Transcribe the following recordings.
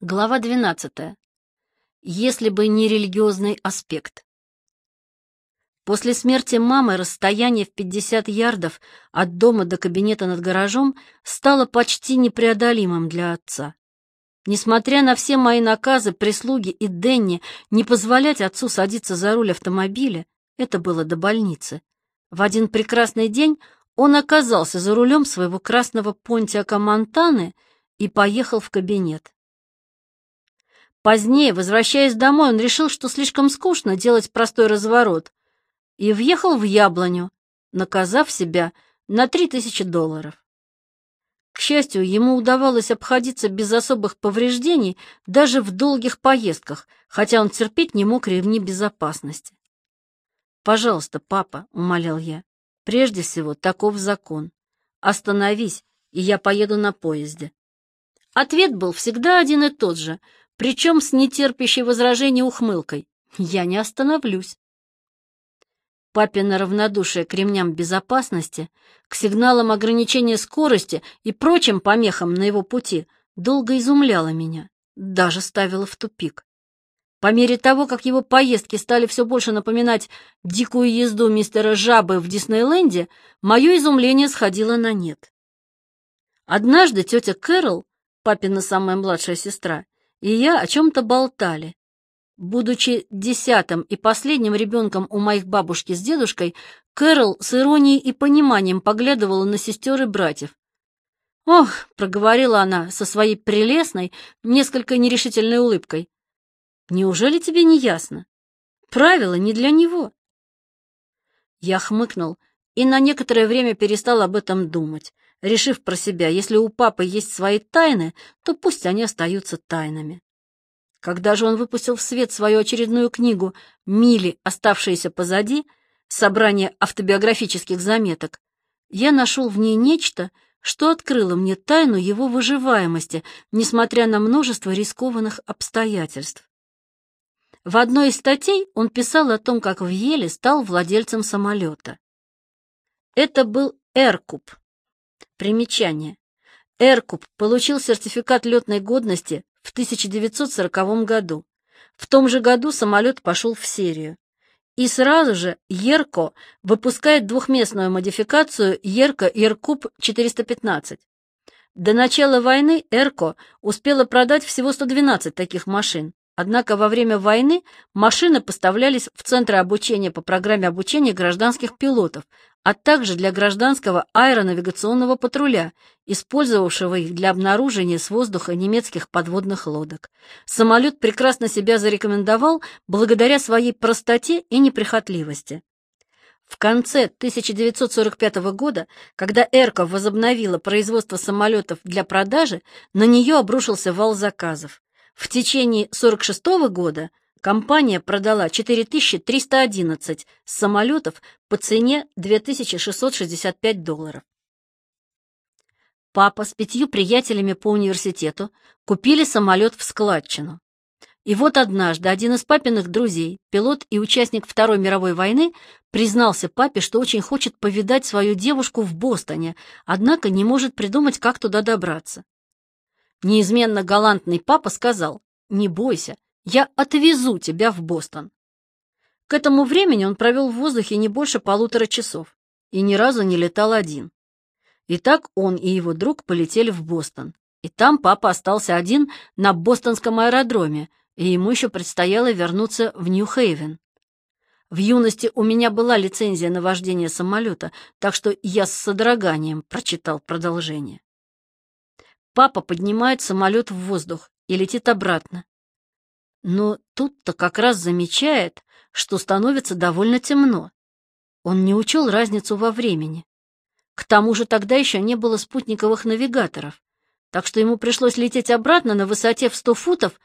Глава 12. Если бы не религиозный аспект. После смерти мамы расстояние в 50 ярдов от дома до кабинета над гаражом стало почти непреодолимым для отца. Несмотря на все мои наказы, прислуги и Денни не позволять отцу садиться за руль автомобиля, это было до больницы. В один прекрасный день он оказался за рулем своего красного понтиака Монтаны и поехал в кабинет. Позднее, возвращаясь домой, он решил, что слишком скучно делать простой разворот, и въехал в яблоню, наказав себя на три тысячи долларов. К счастью, ему удавалось обходиться без особых повреждений даже в долгих поездках, хотя он терпеть не мог ремни безопасности. «Пожалуйста, папа», — умолял я, — «прежде всего, таков закон. Остановись, и я поеду на поезде». Ответ был всегда один и тот же — причем с нетерпящей возражения ухмылкой. «Я не остановлюсь». Папина равнодушие к ремням безопасности, к сигналам ограничения скорости и прочим помехам на его пути долго изумляло меня, даже ставило в тупик. По мере того, как его поездки стали все больше напоминать дикую езду мистера Жабы в Диснейленде, мое изумление сходило на нет. Однажды тетя Кэрол, папина самая младшая сестра, и я о чем-то болтали. Будучи десятым и последним ребенком у моих бабушки с дедушкой, Кэрол с иронией и пониманием поглядывала на сестер и братьев. «Ох», — проговорила она со своей прелестной, несколько нерешительной улыбкой, — «неужели тебе не ясно? Правило не для него». Я хмыкнул и на некоторое время перестал об этом думать, решив про себя, если у папы есть свои тайны, то пусть они остаются тайнами. Когда же он выпустил в свет свою очередную книгу «Мили, оставшиеся позади», собрание автобиографических заметок, я нашел в ней нечто, что открыло мне тайну его выживаемости, несмотря на множество рискованных обстоятельств. В одной из статей он писал о том, как в Еле стал владельцем самолета. Это был Эркуб, Примечание. Эркуб получил сертификат летной годности в 1940 году. В том же году самолет пошел в серию. И сразу же Ерко выпускает двухместную модификацию Ерко Еркуб 415. До начала войны Эрко успела продать всего 112 таких машин. Однако во время войны машины поставлялись в Центры обучения по программе обучения гражданских пилотов, а также для гражданского аэронавигационного патруля, использовавшего их для обнаружения с воздуха немецких подводных лодок. Самолет прекрасно себя зарекомендовал благодаря своей простоте и неприхотливости. В конце 1945 года, когда Эрко возобновила производство самолетов для продажи, на нее обрушился вал заказов. В течение 1946 года компания продала 4311 самолетов по цене 2665 долларов. Папа с пятью приятелями по университету купили самолет в складчину. И вот однажды один из папиных друзей, пилот и участник Второй мировой войны, признался папе, что очень хочет повидать свою девушку в Бостоне, однако не может придумать, как туда добраться. Неизменно галантный папа сказал, «Не бойся, я отвезу тебя в Бостон». К этому времени он провел в воздухе не больше полутора часов и ни разу не летал один. И так он и его друг полетели в Бостон. И там папа остался один на бостонском аэродроме, и ему еще предстояло вернуться в Нью-Хейвен. В юности у меня была лицензия на вождение самолета, так что я с содроганием прочитал продолжение. Папа поднимает самолет в воздух и летит обратно. Но тут-то как раз замечает, что становится довольно темно. Он не учел разницу во времени. К тому же тогда еще не было спутниковых навигаторов, так что ему пришлось лететь обратно на высоте в сто футов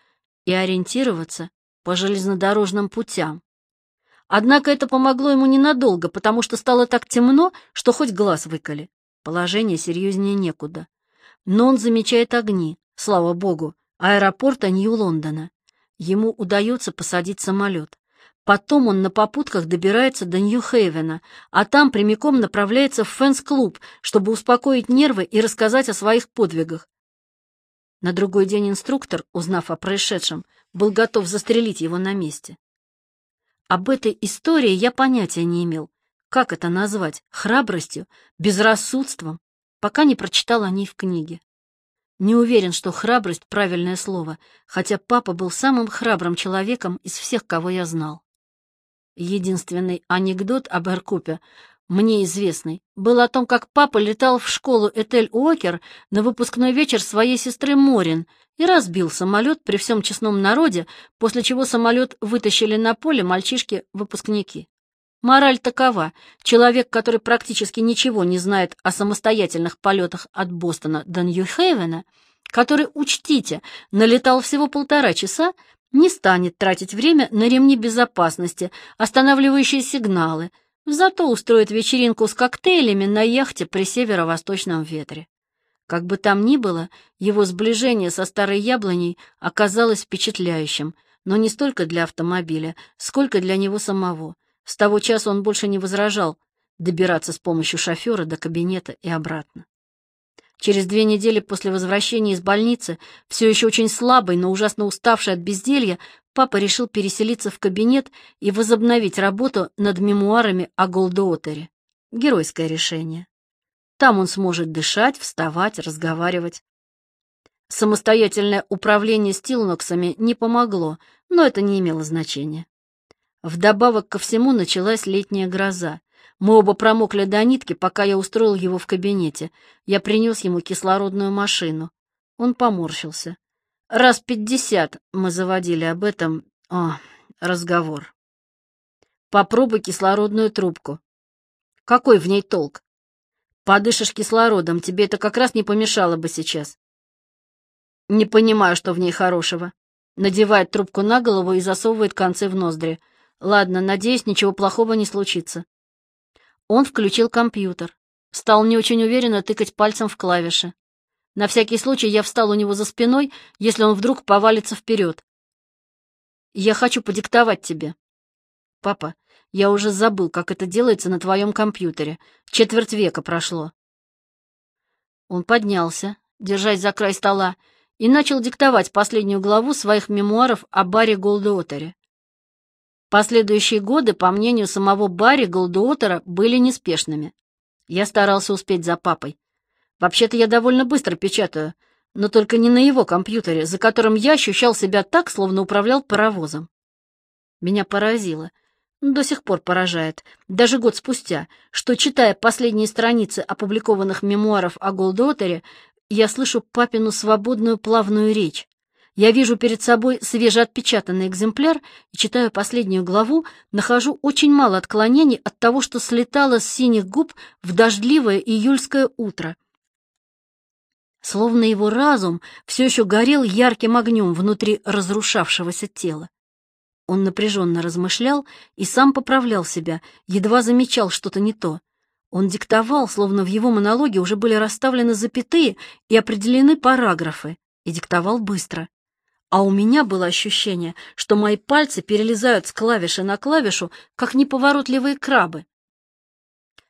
и ориентироваться по железнодорожным путям. Однако это помогло ему ненадолго, потому что стало так темно, что хоть глаз выколи. Положение серьезнее некуда но он замечает огни, слава богу, аэропорта Нью-Лондона. Ему удается посадить самолет. Потом он на попутках добирается до Нью-Хейвена, а там прямиком направляется в фэнс-клуб, чтобы успокоить нервы и рассказать о своих подвигах. На другой день инструктор, узнав о происшедшем, был готов застрелить его на месте. Об этой истории я понятия не имел. Как это назвать? Храбростью? Безрассудством? Пока не прочитал о ней в книге. Не уверен, что храбрость — правильное слово, хотя папа был самым храбрым человеком из всех, кого я знал. Единственный анекдот об Эркупе мне известный, был о том, как папа летал в школу Этель-Уокер на выпускной вечер своей сестры Морин и разбил самолет при всем честном народе, после чего самолет вытащили на поле мальчишки-выпускники. Мораль такова. Человек, который практически ничего не знает о самостоятельных полетах от Бостона до Нью-Хейвена, который, учтите, налетал всего полтора часа, не станет тратить время на ремни безопасности, останавливающие сигналы, зато устроит вечеринку с коктейлями на яхте при северо-восточном ветре. Как бы там ни было, его сближение со старой яблоней оказалось впечатляющим, но не столько для автомобиля, сколько для него самого. С того часа он больше не возражал добираться с помощью шофера до кабинета и обратно. Через две недели после возвращения из больницы, все еще очень слабый, но ужасно уставший от безделья, папа решил переселиться в кабинет и возобновить работу над мемуарами о Голдуотере. Геройское решение. Там он сможет дышать, вставать, разговаривать. Самостоятельное управление стилноксами не помогло, но это не имело значения. Вдобавок ко всему началась летняя гроза. Мы оба промокли до нитки, пока я устроил его в кабинете. Я принес ему кислородную машину. Он поморщился. Раз пятьдесят мы заводили об этом... О, разговор. Попробуй кислородную трубку. Какой в ней толк? Подышишь кислородом, тебе это как раз не помешало бы сейчас. Не понимаю, что в ней хорошего. Надевает трубку на голову и засовывает концы в ноздри. Ладно, надеюсь, ничего плохого не случится. Он включил компьютер. Стал не очень уверенно тыкать пальцем в клавиши. На всякий случай я встал у него за спиной, если он вдруг повалится вперед. «Я хочу подиктовать тебе». «Папа, я уже забыл, как это делается на твоем компьютере. Четверть века прошло». Он поднялся, держась за край стола, и начал диктовать последнюю главу своих мемуаров о Барри Голдуотере. Последующие годы, по мнению самого Барри Голдуотера, были неспешными. Я старался успеть за папой. Вообще-то я довольно быстро печатаю, но только не на его компьютере, за которым я ощущал себя так, словно управлял паровозом. Меня поразило, до сих пор поражает, даже год спустя, что, читая последние страницы опубликованных мемуаров о Голдуотере, я слышу папину свободную плавную речь, я вижу перед собой свежеотпечатанный экземпляр и читаю последнюю главу, нахожу очень мало отклонений от того, что слетало с синих губ в дождливое июльское утро. Словно его разум все еще горел ярким огнем внутри разрушавшегося тела. Он напряженно размышлял и сам поправлял себя, едва замечал что-то не то. Он диктовал, словно в его монологе уже были расставлены запятые и определены параграфы, и диктовал быстро а у меня было ощущение, что мои пальцы перелезают с клавиши на клавишу, как неповоротливые крабы.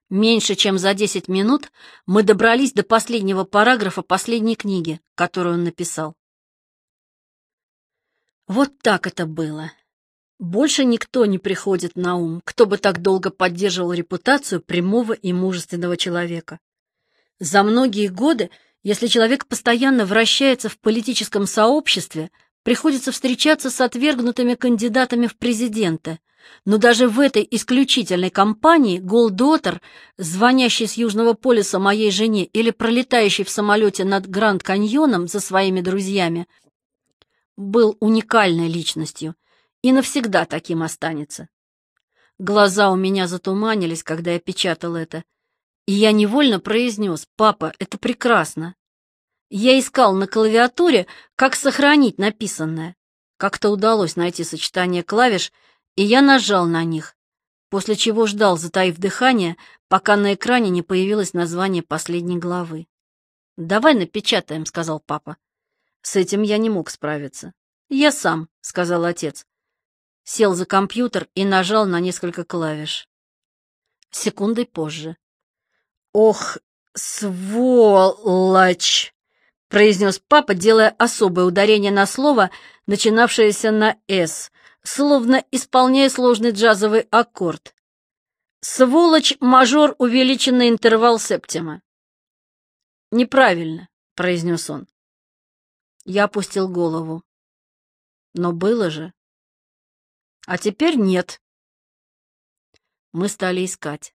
Меньше чем за десять минут мы добрались до последнего параграфа последней книги, которую он написал. Вот так это было. Больше никто не приходит на ум, кто бы так долго поддерживал репутацию прямого и мужественного человека. За многие годы, если человек постоянно вращается в политическом сообществе, приходится встречаться с отвергнутыми кандидатами в президенты. Но даже в этой исключительной компании Голдотер, звонящий с Южного полюса моей жене или пролетающий в самолете над Гранд-каньоном за своими друзьями, был уникальной личностью и навсегда таким останется. Глаза у меня затуманились, когда я печатал это, и я невольно произнес «Папа, это прекрасно, я искал на клавиатуре, как сохранить написанное. Как-то удалось найти сочетание клавиш, и я нажал на них, после чего ждал, затаив дыхание, пока на экране не появилось название последней главы. «Давай напечатаем», — сказал папа. С этим я не мог справиться. «Я сам», — сказал отец. Сел за компьютер и нажал на несколько клавиш. Секундой позже. «Ох, сволочь!» Произнес папа, делая особое ударение на слово, начинавшееся на «с», словно исполняя сложный джазовый аккорд. «Сволочь, мажор, увеличенный интервал септима». «Неправильно», — произнес он. Я опустил голову. Но было же. А теперь нет. Мы стали искать.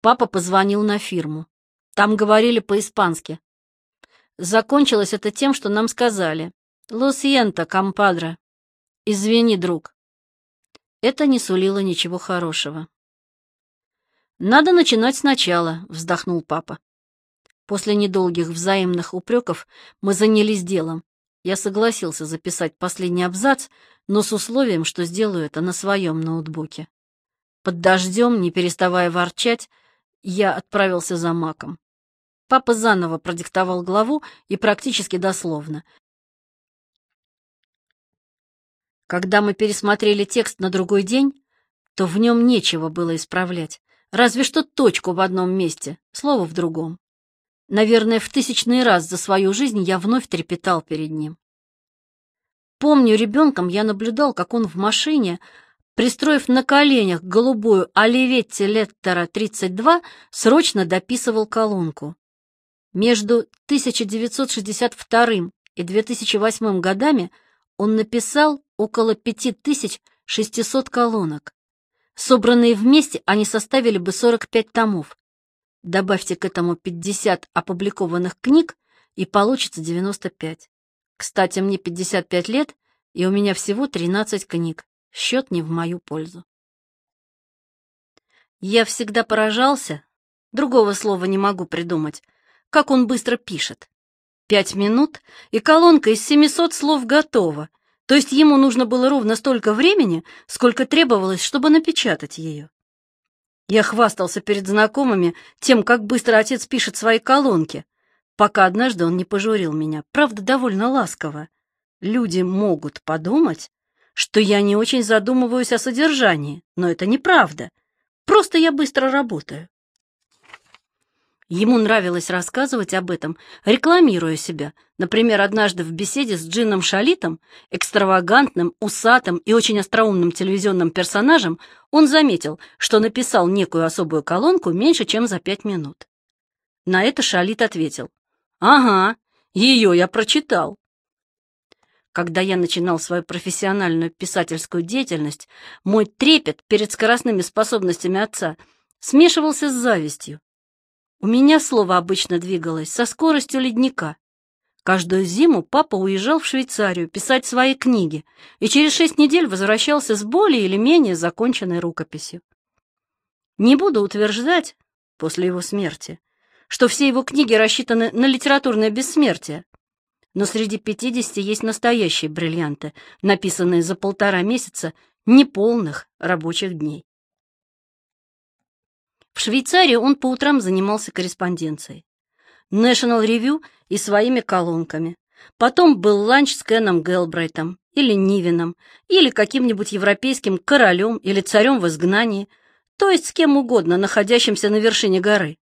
Папа позвонил на фирму. Там говорили по-испански. Закончилось это тем, что нам сказали. «Лусьента, компадра». «Извини, друг». Это не сулило ничего хорошего. «Надо начинать сначала», — вздохнул папа. После недолгих взаимных упреков мы занялись делом. Я согласился записать последний абзац, но с условием, что сделаю это на своем ноутбуке. Под дождем, не переставая ворчать, я отправился за маком. Папа заново продиктовал главу и практически дословно. Когда мы пересмотрели текст на другой день, то в нем нечего было исправлять, разве что точку в одном месте, слово в другом. Наверное, в тысячный раз за свою жизнь я вновь трепетал перед ним. Помню, ребенком я наблюдал, как он в машине, пристроив на коленях голубую Оливетти Леттера 32, срочно дописывал колонку. Между 1962 и 2008 годами он написал около 5600 колонок. Собранные вместе они составили бы 45 томов. Добавьте к этому 50 опубликованных книг, и получится 95. Кстати, мне 55 лет, и у меня всего 13 книг. Счет не в мою пользу. Я всегда поражался, другого слова не могу придумать, как он быстро пишет. Пять минут, и колонка из 700 слов готова, то есть ему нужно было ровно столько времени, сколько требовалось, чтобы напечатать ее. Я хвастался перед знакомыми тем, как быстро отец пишет свои колонки, пока однажды он не пожурил меня, правда, довольно ласково. Люди могут подумать, что я не очень задумываюсь о содержании, но это неправда. Просто я быстро работаю. Ему нравилось рассказывать об этом, рекламируя себя. Например, однажды в беседе с Джином Шалитом, экстравагантным, усатым и очень остроумным телевизионным персонажем, он заметил, что написал некую особую колонку меньше, чем за пять минут. На это Шалит ответил, «Ага, ее я прочитал». Когда я начинал свою профессиональную писательскую деятельность, мой трепет перед скоростными способностями отца смешивался с завистью. У меня слово обычно двигалось со скоростью ледника. Каждую зиму папа уезжал в Швейцарию писать свои книги и через шесть недель возвращался с более или менее законченной рукописью. Не буду утверждать, после его смерти, что все его книги рассчитаны на литературное бессмертие, но среди пятидесяти есть настоящие бриллианты, написанные за полтора месяца неполных рабочих дней. В Швейцарии он по утрам занимался корреспонденцией. National Review и своими колонками. Потом был ланч с Кеном Гелбрайтом или Нивином, или каким-нибудь европейским королем или царем в изгнании, то есть с кем угодно, находящимся на вершине горы.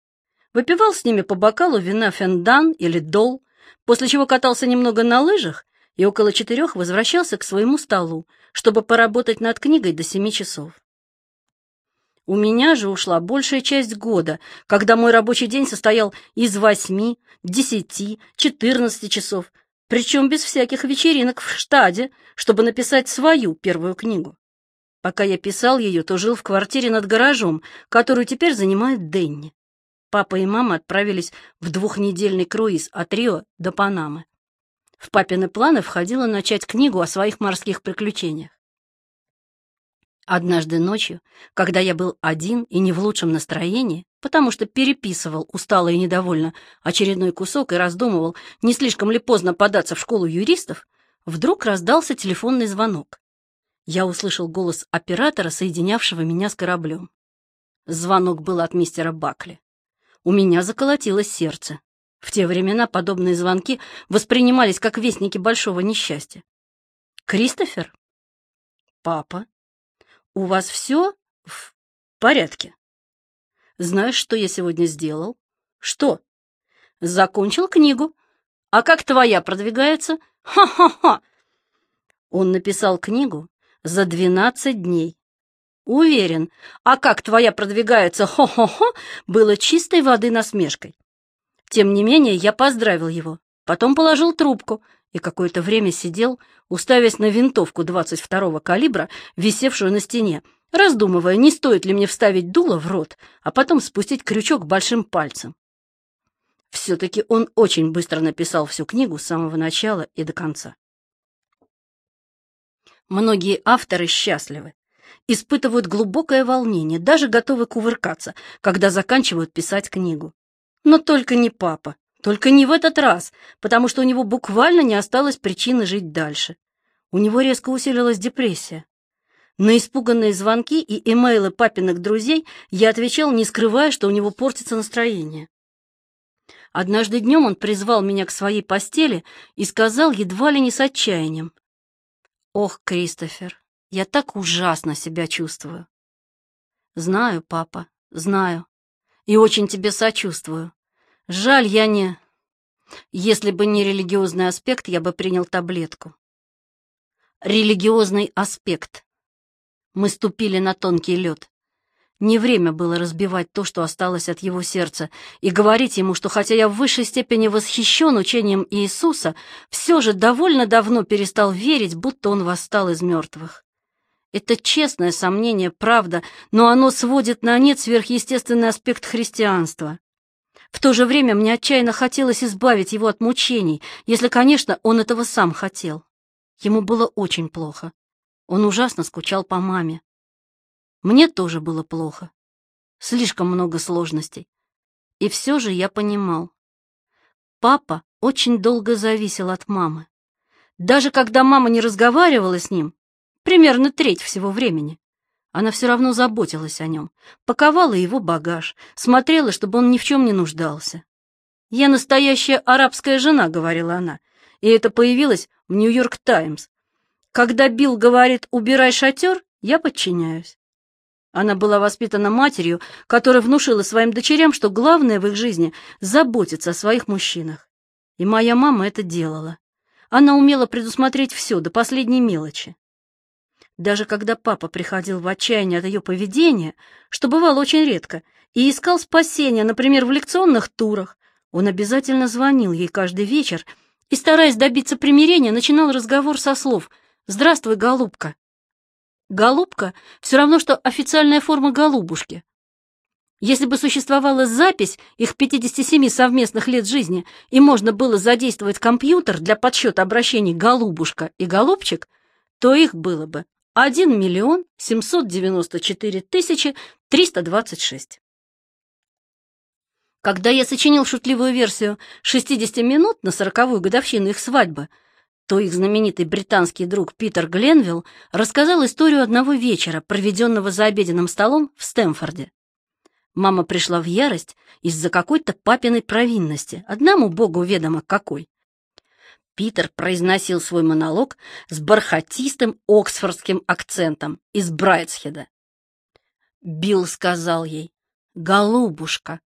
Выпивал с ними по бокалу вина фендан или дол, после чего катался немного на лыжах и около четырех возвращался к своему столу, чтобы поработать над книгой до семи часов. У меня же ушла большая часть года, когда мой рабочий день состоял из восьми, десяти, четырнадцати часов, причем без всяких вечеринок в штаде, чтобы написать свою первую книгу. Пока я писал ее, то жил в квартире над гаражом, которую теперь занимает Денни. Папа и мама отправились в двухнедельный круиз от Рио до Панамы. В папины планы входило начать книгу о своих морских приключениях. Однажды ночью, когда я был один и не в лучшем настроении, потому что переписывал устало и недовольно очередной кусок и раздумывал, не слишком ли поздно податься в школу юристов, вдруг раздался телефонный звонок. Я услышал голос оператора, соединявшего меня с кораблем. Звонок был от мистера Бакли. У меня заколотилось сердце. В те времена подобные звонки воспринимались как вестники большого несчастья. «Кристофер?» «Папа?» «У вас все в порядке?» «Знаешь, что я сегодня сделал?» «Что?» «Закончил книгу. А как твоя продвигается? Ха-ха-ха! Он написал книгу за 12 дней. Уверен, а как твоя продвигается хо-хо-хо, было чистой воды насмешкой. Тем не менее, я поздравил его, потом положил трубку и какое-то время сидел, уставясь на винтовку 22-го калибра, висевшую на стене, раздумывая, не стоит ли мне вставить дуло в рот, а потом спустить крючок большим пальцем. Все-таки он очень быстро написал всю книгу с самого начала и до конца. Многие авторы счастливы, испытывают глубокое волнение, даже готовы кувыркаться, когда заканчивают писать книгу. Но только не папа, только не в этот раз, потому что у него буквально не осталось причины жить дальше. У него резко усилилась депрессия. На испуганные звонки и имейлы папиных друзей я отвечал, не скрывая, что у него портится настроение. Однажды днем он призвал меня к своей постели и сказал едва ли не с отчаянием. «Ох, Кристофер, я так ужасно себя чувствую». «Знаю, папа, знаю. И очень тебе сочувствую. Жаль, я не... Если бы не религиозный аспект, я бы принял таблетку». Религиозный аспект. Мы ступили на тонкий лед. Не время было разбивать то, что осталось от его сердца, и говорить ему, что хотя я в высшей степени восхищен учением Иисуса, все же довольно давно перестал верить, будто он восстал из мертвых. Это честное сомнение, правда, но оно сводит на нет сверхъестественный аспект христианства. В то же время мне отчаянно хотелось избавить его от мучений, если, конечно, он этого сам хотел. Ему было очень плохо. Он ужасно скучал по маме. Мне тоже было плохо. Слишком много сложностей. И все же я понимал. Папа очень долго зависел от мамы. Даже когда мама не разговаривала с ним, примерно треть всего времени, она все равно заботилась о нем, паковала его багаж, смотрела, чтобы он ни в чем не нуждался. «Я настоящая арабская жена», — говорила она, и это появилось в «Нью-Йорк Таймс». Когда Билл говорит «убирай шатер», я подчиняюсь. Она была воспитана матерью, которая внушила своим дочерям, что главное в их жизни — заботиться о своих мужчинах. И моя мама это делала. Она умела предусмотреть все, до последней мелочи. Даже когда папа приходил в отчаяние от ее поведения, что бывало очень редко, и искал спасения, например, в лекционных турах, он обязательно звонил ей каждый вечер и, стараясь добиться примирения, начинал разговор со слов «Здравствуй, голубка». Голубка — все равно, что официальная форма голубушки. Если бы существовала запись их 57 совместных лет жизни, и можно было задействовать компьютер для подсчета обращений «голубушка» и «голубчик», то их было бы 1 миллион 794 тысячи 326. Когда я сочинил шутливую версию 60 минут на сороковую годовщину их свадьбы, то их знаменитый британский друг Питер Гленвилл рассказал историю одного вечера, проведенного за обеденным столом в Стэнфорде. Мама пришла в ярость из-за какой-то папиной провинности, одному богу ведомо какой. Питер произносил свой монолог с бархатистым оксфордским акцентом из Брайтсхеда. Билл сказал ей «Голубушка».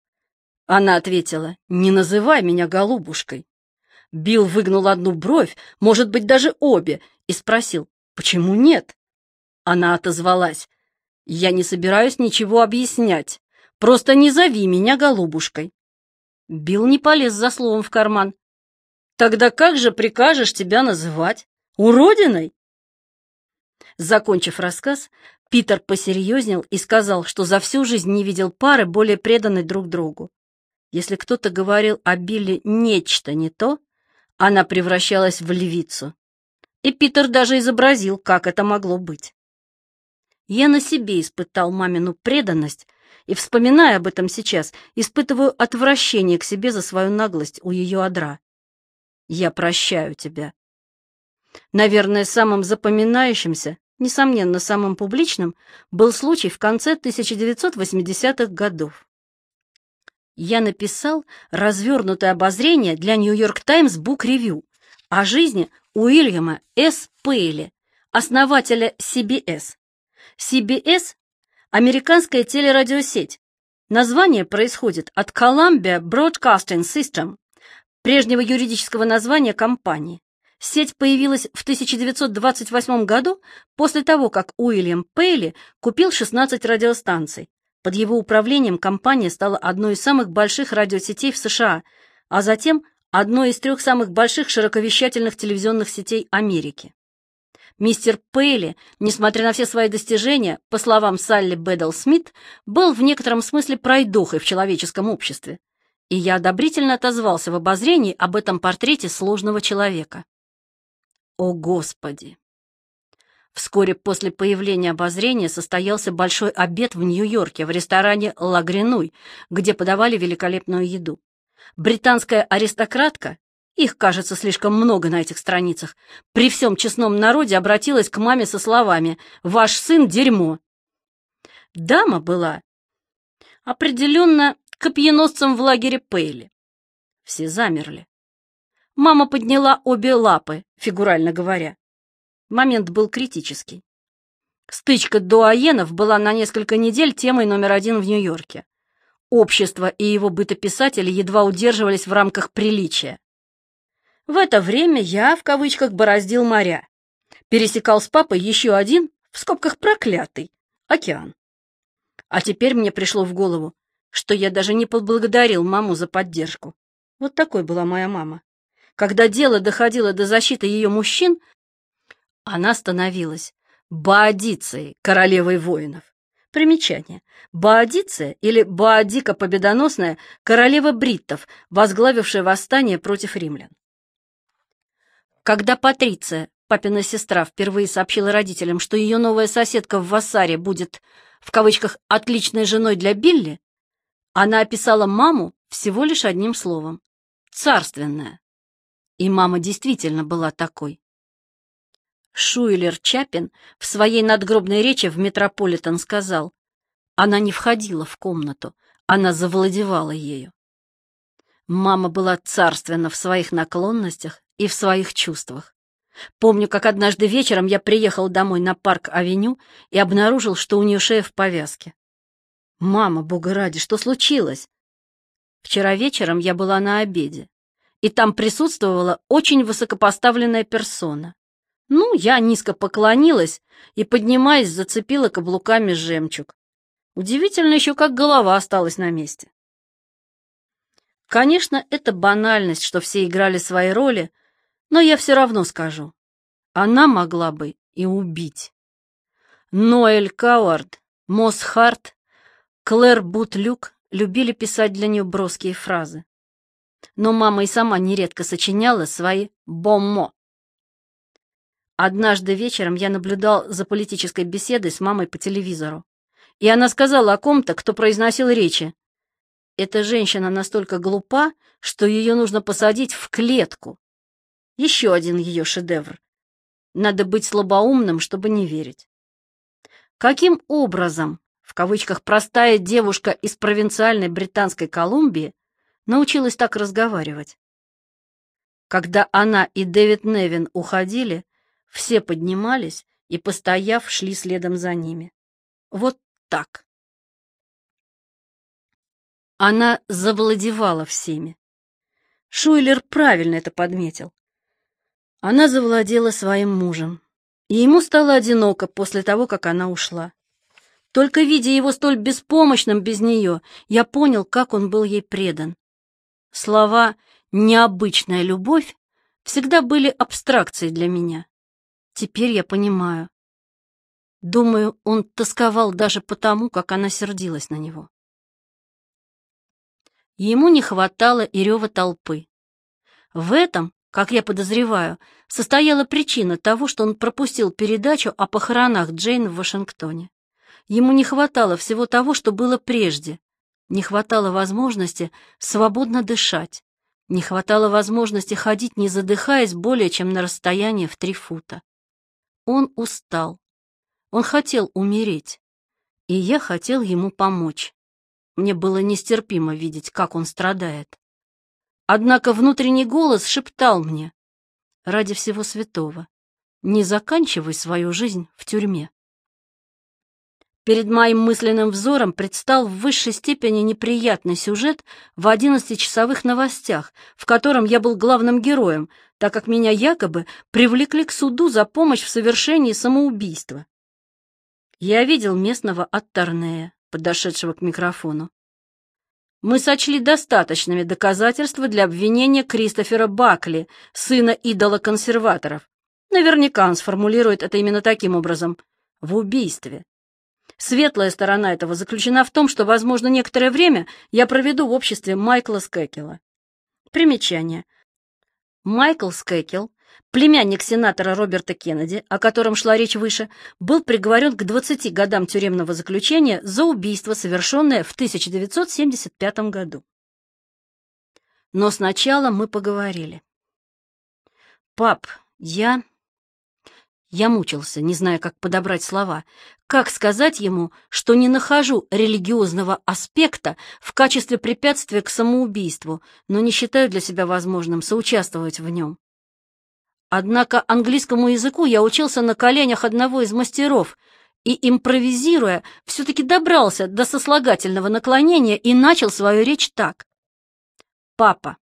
Она ответила «Не называй меня голубушкой». Билл выгнул одну бровь, может быть, даже обе, и спросил, почему нет? Она отозвалась, я не собираюсь ничего объяснять, просто не зови меня голубушкой. Билл не полез за словом в карман. Тогда как же прикажешь тебя называть? Уродиной? Закончив рассказ, Питер посерьезнел и сказал, что за всю жизнь не видел пары, более преданной друг другу. Если кто-то говорил о Билле нечто не то, она превращалась в львицу. И Питер даже изобразил, как это могло быть. Я на себе испытал мамину преданность, и, вспоминая об этом сейчас, испытываю отвращение к себе за свою наглость у ее одра. Я прощаю тебя. Наверное, самым запоминающимся, несомненно, самым публичным, был случай в конце 1980-х годов я написал развернутое обозрение для Нью-Йорк Таймс Бук Ревью о жизни Уильяма С. Пейли, основателя CBS. CBS – американская телерадиосеть. Название происходит от Columbia Broadcasting System. Прежнего юридического названия компании. Сеть появилась в 1928 году после того, как Уильям Пейли купил 16 радиостанций. Под его управлением компания стала одной из самых больших радиосетей в США, а затем одной из трех самых больших широковещательных телевизионных сетей Америки. Мистер Пейли, несмотря на все свои достижения, по словам Салли Бэддл Смит, был в некотором смысле пройдохой в человеческом обществе. И я одобрительно отозвался в обозрении об этом портрете сложного человека. О, Господи! Вскоре после появления обозрения состоялся большой обед в Нью-Йорке в ресторане «Ла Гренуй», где подавали великолепную еду. Британская аристократка их, кажется, слишком много на этих страницах. При всем честном народе обратилась к маме со словами «Ваш сын — дерьмо». Дама была определенно копьеносцем в лагере Пейли. Все замерли. Мама подняла обе лапы, фигурально говоря. Момент был критический. Стычка дуаенов была на несколько недель темой номер один в Нью-Йорке. Общество и его бытописатели едва удерживались в рамках приличия. В это время я, в кавычках, бороздил моря. Пересекал с папой еще один, в скобках проклятый, океан. А теперь мне пришло в голову, что я даже не поблагодарил маму за поддержку. Вот такой была моя мама. Когда дело доходило до защиты ее мужчин, она становилась Баадицей, королевой воинов. Примечание. Баадиция или Баадика Победоносная – королева бриттов, возглавившая восстание против римлян. Когда Патриция, папина сестра, впервые сообщила родителям, что ее новая соседка в Вассаре будет, в кавычках, «отличной женой для Билли», она описала маму всего лишь одним словом — «царственная». И мама действительно была такой. Шуйлер Чапин в своей надгробной речи в Метрополитен сказал, она не входила в комнату, она завладевала ею. Мама была царственна в своих наклонностях и в своих чувствах. Помню, как однажды вечером я приехал домой на парк-авеню и обнаружил, что у нее шея в повязке. «Мама, бога ради, что случилось?» Вчера вечером я была на обеде, и там присутствовала очень высокопоставленная персона. Ну, я низко поклонилась и, поднимаясь, зацепила каблуками жемчуг. Удивительно еще, как голова осталась на месте. Конечно, это банальность, что все играли свои роли, но я все равно скажу. Она могла бы и убить. Ноэль Кауард, Мосс Харт, Клэр Бутлюк любили писать для нее броские фразы. Но мама и сама нередко сочиняла свои «боммо». Однажды вечером я наблюдал за политической беседой с мамой по телевизору, и она сказала о ком-то, кто произносил речи. Эта женщина настолько глупа, что ее нужно посадить в клетку. Еще один ее шедевр. Надо быть слабоумным, чтобы не верить. Каким образом, в кавычках, простая девушка из провинциальной Британской Колумбии научилась так разговаривать? Когда она и Дэвид Невин уходили, все поднимались и, постояв, шли следом за ними. Вот так. Она завладевала всеми. Шуйлер правильно это подметил. Она завладела своим мужем, и ему стало одиноко после того, как она ушла. Только видя его столь беспомощным без нее, я понял, как он был ей предан. Слова «необычная любовь» всегда были абстракцией для меня. Теперь я понимаю. Думаю, он тосковал даже потому, как она сердилась на него. Ему не хватало и рева толпы. В этом как я подозреваю, состояла причина того, что он пропустил передачу о похоронах Джейн в Вашингтоне. Ему не хватало всего того, что было прежде. Не хватало возможности свободно дышать. Не хватало возможности ходить, не задыхаясь более чем на расстояние в три фута. Он устал. Он хотел умереть. И я хотел ему помочь. Мне было нестерпимо видеть, как он страдает. Однако внутренний голос шептал мне, ради всего святого, не заканчивай свою жизнь в тюрьме. Перед моим мысленным взором предстал в высшей степени неприятный сюжет в 11-часовых новостях, в котором я был главным героем, так как меня якобы привлекли к суду за помощь в совершении самоубийства. Я видел местного Аттарнея, подошедшего к микрофону. Мы сочли достаточными доказательства для обвинения Кристофера Бакли, сына идола консерваторов. Наверняка он сформулирует это именно таким образом — в убийстве. Светлая сторона этого заключена в том, что, возможно, некоторое время я проведу в обществе Майкла Скекела. Примечание. Майкл Скекел, племянник сенатора Роберта Кеннеди, о котором шла речь выше, был приговорен к 20 годам тюремного заключения за убийство, совершенное в 1975 году. Но сначала мы поговорили. «Пап, я...» Я мучился, не зная, как подобрать слова. Как сказать ему, что не нахожу религиозного аспекта в качестве препятствия к самоубийству, но не считаю для себя возможным соучаствовать в нем? Однако английскому языку я учился на коленях одного из мастеров и, импровизируя, все-таки добрался до сослагательного наклонения и начал свою речь так. «Папа,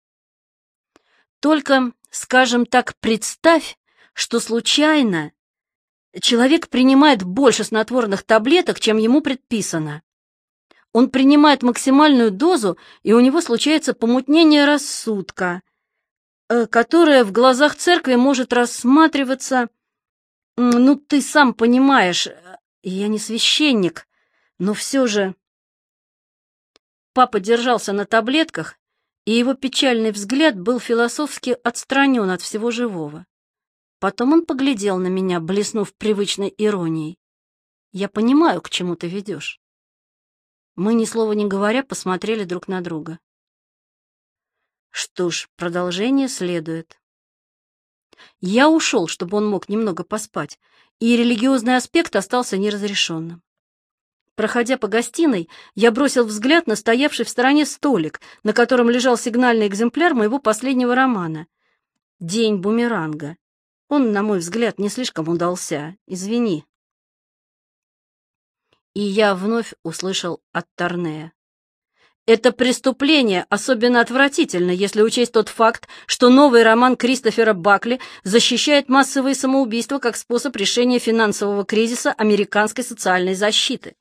только, скажем так, представь, что случайно Человек принимает больше снотворных таблеток, чем ему предписано. Он принимает максимальную дозу, и у него случается помутнение рассудка, э, которое в глазах церкви может рассматриваться... Ну, ты сам понимаешь, э, я не священник, но все же... Папа держался на таблетках, и его печальный взгляд был философски отстранен от всего живого. Потом он поглядел на меня, блеснув привычной иронией. «Я понимаю, к чему ты ведешь». Мы, ни слова не говоря, посмотрели друг на друга. Что ж, продолжение следует. Я ушел, чтобы он мог немного поспать, и религиозный аспект остался неразрешенным. Проходя по гостиной, я бросил взгляд на стоявший в стороне столик, на котором лежал сигнальный экземпляр моего последнего романа «День бумеранга». Он, на мой взгляд, не слишком удался. Извини. И я вновь услышал от Торнея. Это преступление особенно отвратительно, если учесть тот факт, что новый роман Кристофера Бакли защищает массовые самоубийства как способ решения финансового кризиса американской социальной защиты.